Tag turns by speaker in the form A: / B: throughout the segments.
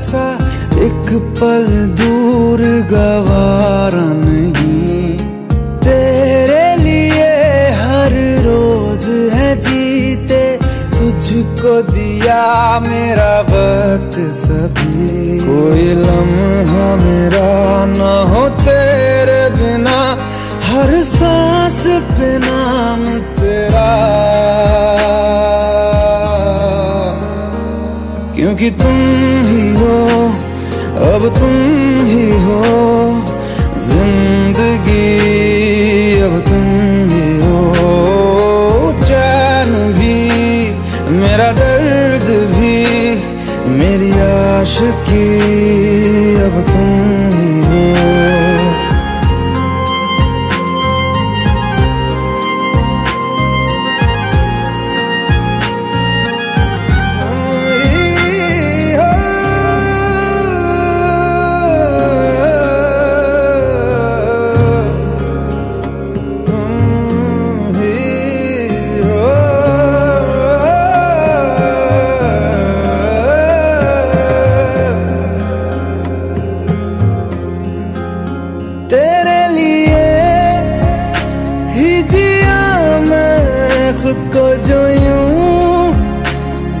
A: कैसा एक पल दूर गवार नहीं। तेरे लिए हर रोज है जीते, तुझको दिया मेरा वक्त सभी। कोई लम्हा मेरा ना हो क्योंकि तुम ही हो, अब तुम ही हो, ज़िंदगी अब तुम ही हो। जान भी, मेरा दर्द भी, मेरी आशिकी खुद को जो यूँ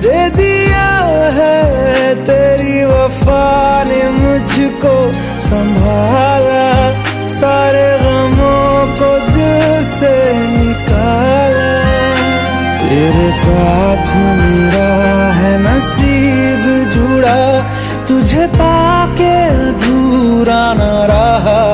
A: दे दिया है, तेरी वफा ने मुझको संभाला। सारे गमों को दिल से निकाला। तेरे साथ मेरा है नसीब जुड़ा। तुझे पाके अधूरा न रहा।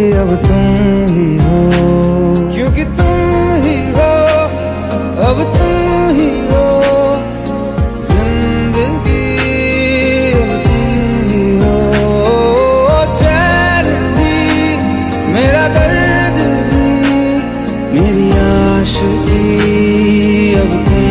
A: मेरी आशिकी अब तुम